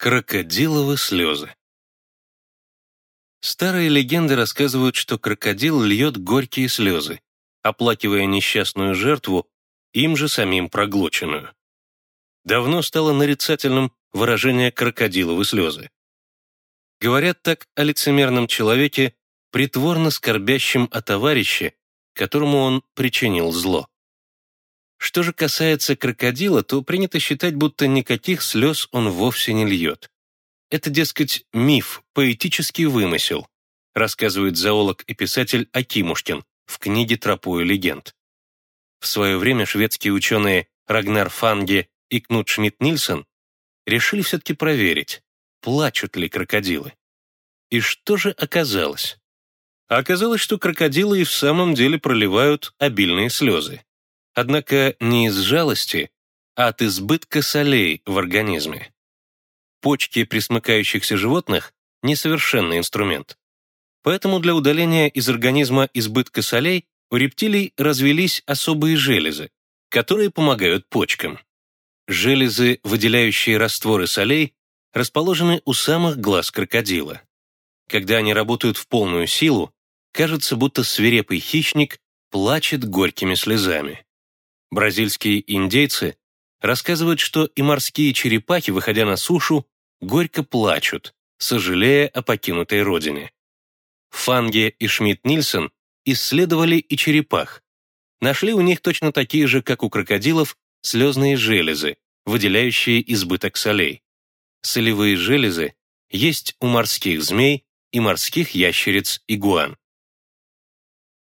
Крокодиловы слезы. Старые легенды рассказывают, что крокодил льет горькие слезы, оплакивая несчастную жертву, им же самим проглоченную. Давно стало нарицательным выражение «крокодиловы слезы». Говорят так о лицемерном человеке, притворно скорбящем о товарище, которому он причинил зло. Что же касается крокодила, то принято считать, будто никаких слез он вовсе не льет. Это, дескать, миф, поэтический вымысел, рассказывает зоолог и писатель Акимушкин в книге «Тропою легенд». В свое время шведские ученые Рагнар Фанге и Кнут Шмидт-Нильсон решили все-таки проверить, плачут ли крокодилы. И что же оказалось? оказалось, что крокодилы и в самом деле проливают обильные слезы. Однако не из жалости, а от избытка солей в организме. Почки присмыкающихся животных – несовершенный инструмент. Поэтому для удаления из организма избытка солей у рептилий развелись особые железы, которые помогают почкам. Железы, выделяющие растворы солей, расположены у самых глаз крокодила. Когда они работают в полную силу, кажется, будто свирепый хищник плачет горькими слезами. Бразильские индейцы рассказывают, что и морские черепахи, выходя на сушу, горько плачут, сожалея о покинутой родине. Фанге и Шмидт-Нильсон исследовали и черепах. Нашли у них точно такие же, как у крокодилов, слезные железы, выделяющие избыток солей. Солевые железы есть у морских змей и морских ящериц игуан.